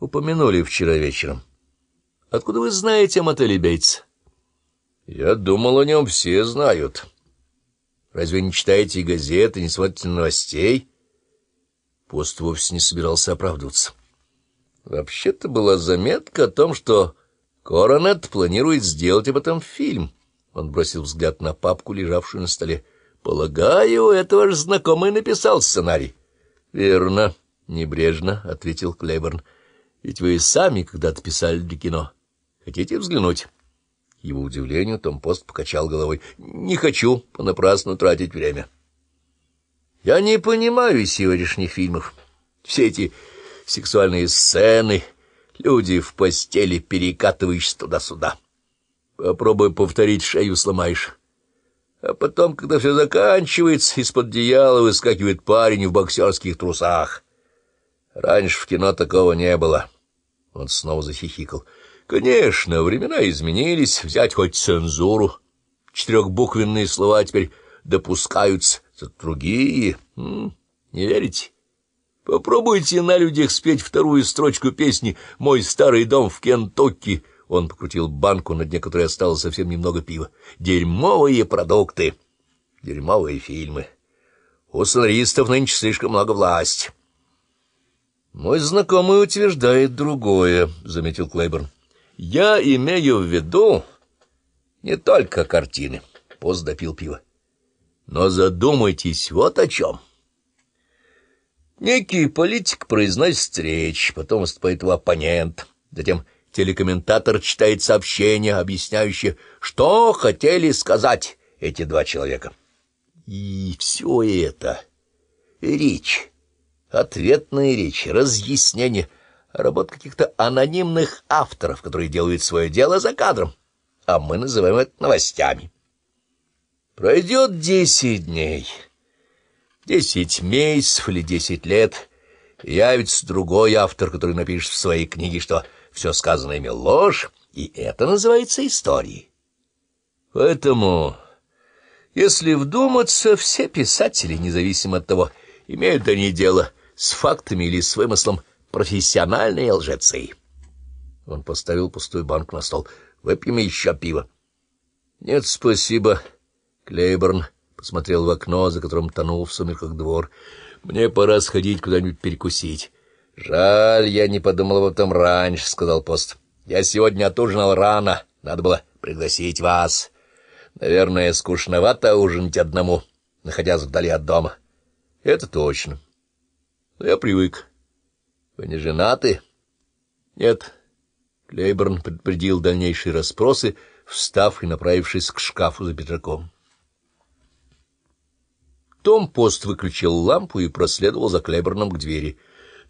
упомянули вчера вечером. Откуда вы знаете о мотеле Бейтс? Я думал, о нем все знают. Разве не читаете газеты, не смотрите новостей? Пост вовсе не собирался оправдываться. Вообще-то была заметка о том, что Коронет планирует сделать об этом фильм. Он бросил взгляд на папку, лежавшую на столе. Полагаю, это ваш знакомый написал сценарий. — Верно, — небрежно ответил Клейборн. — Ведь вы сами когда-то писали для кино. Хотите взглянуть? Его удивлению Том Пост покачал головой. — Не хочу понапрасну тратить время. — Я не понимаю сегодняшних фильмов. Все эти сексуальные сцены, люди в постели, перекатывающиеся туда-сюда. Попробуй повторить, шею сломаешь. А потом, когда все заканчивается, из-под одеяла выскакивает парень в боксерских трусах. Раньше в кино такого не было. Он снова захихикал. Конечно, времена изменились, взять хоть цензуру. Четырехбуквенные слова теперь допускаются, зато другие. М -м, не верите? Попробуйте на людях спеть вторую строчку песни «Мой старый дом в Кентукки», он покрутил банку, на дне которой осталось совсем немного пива. Дерьмовые продукты, дерьмовые фильмы. У сценаристов нынче слишком много власти. Мой знакомый утверждает другое, — заметил Клейборн. Я имею в виду не только картины. Пост допил пиво. Но задумайтесь вот о чем. Некий политик произносит речь, потом выступает его оппонент, затем телекомментатор читает сообщение, объясняющее, что хотели сказать эти два человека. И все это — речь, ответная речь, разъяснение, работа каких-то анонимных авторов, которые делают свое дело за кадром, а мы называем это новостями. Пройдет десять дней, десять месяцев или десять лет, явится другой автор, который напишет в своей книге, что все сказанное ими ложь, и это называется историей. Поэтому, если вдуматься, все писатели, независимо от того, имеют они дело с фактами или с вымыслом, профессиональные лжецы. Он поставил пустой банк на стол. «Выпьем еще пиво». «Нет, спасибо». Клейборн посмотрел в окно, за которым тонул в сумерках двор. «Мне пора сходить куда-нибудь перекусить». «Жаль, я не подумал об этом раньше», — сказал пост. «Я сегодня отужинал рано, надо было пригласить вас. Наверное, скучновато ужинать одному, находясь вдали от дома». «Это точно. Но я привык. Вы не женаты?» «Нет». Клейборн предупредил дальнейшие расспросы, встав и направившись к шкафу за пиджаком. Том Пост выключил лампу и проследовал за Клейборном к двери —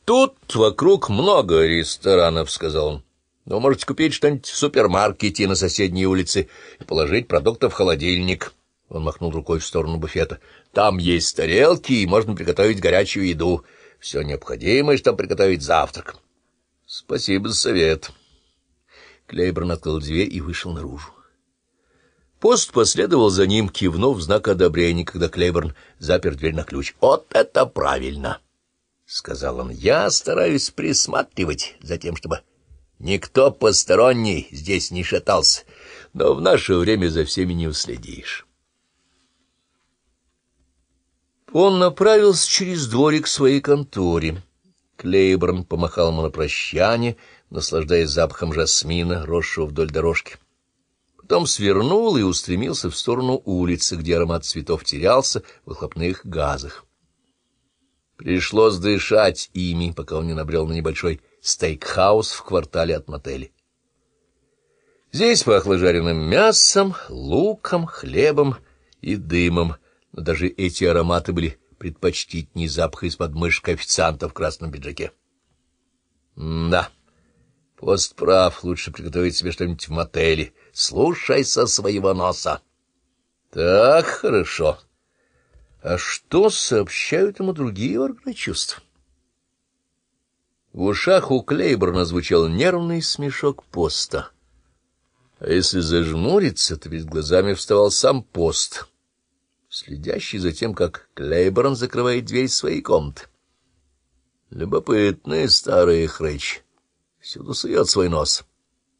«Тут вокруг много ресторанов», — сказал он. «Вы можете купить что-нибудь в супермаркете на соседней улице и положить продукты в холодильник». Он махнул рукой в сторону буфета. «Там есть тарелки, и можно приготовить горячую еду. Все необходимое, чтобы приготовить завтрак». «Спасибо за совет». Клейборн открыл дверь и вышел наружу. Пост последовал за ним, кивнув в знак одобрения, когда Клейборн запер дверь на ключ. «Вот это правильно!» — сказал он, — я стараюсь присматривать за тем, чтобы никто посторонний здесь не шатался, но в наше время за всеми не уследишь. Он направился через дворик к своей конторе. Клейборн помахал ему на прощание, наслаждаясь запахом жасмина, росшего вдоль дорожки. Потом свернул и устремился в сторону улицы, где аромат цветов терялся в выхлопных газах. Пришлось дышать ими, пока он не набрел на небольшой стейкхаус в квартале от мотеля. Здесь пахло жареным мясом, луком, хлебом и дымом, но даже эти ароматы были предпочтительнее запаха из-под мышки официанта в красном пиджаке. да, пост прав, лучше приготовить себе что-нибудь в мотеле. Слушай со своего носа. Так, хорошо. А что сообщают ему другие органы чувств? В ушах у Клейборна звучал нервный смешок поста. А если зажмуриться, то перед глазами вставал сам пост, следящий за тем, как Клейборн закрывает дверь своей комнаты. Любопытные старые хрыч. Всюду сует свой нос.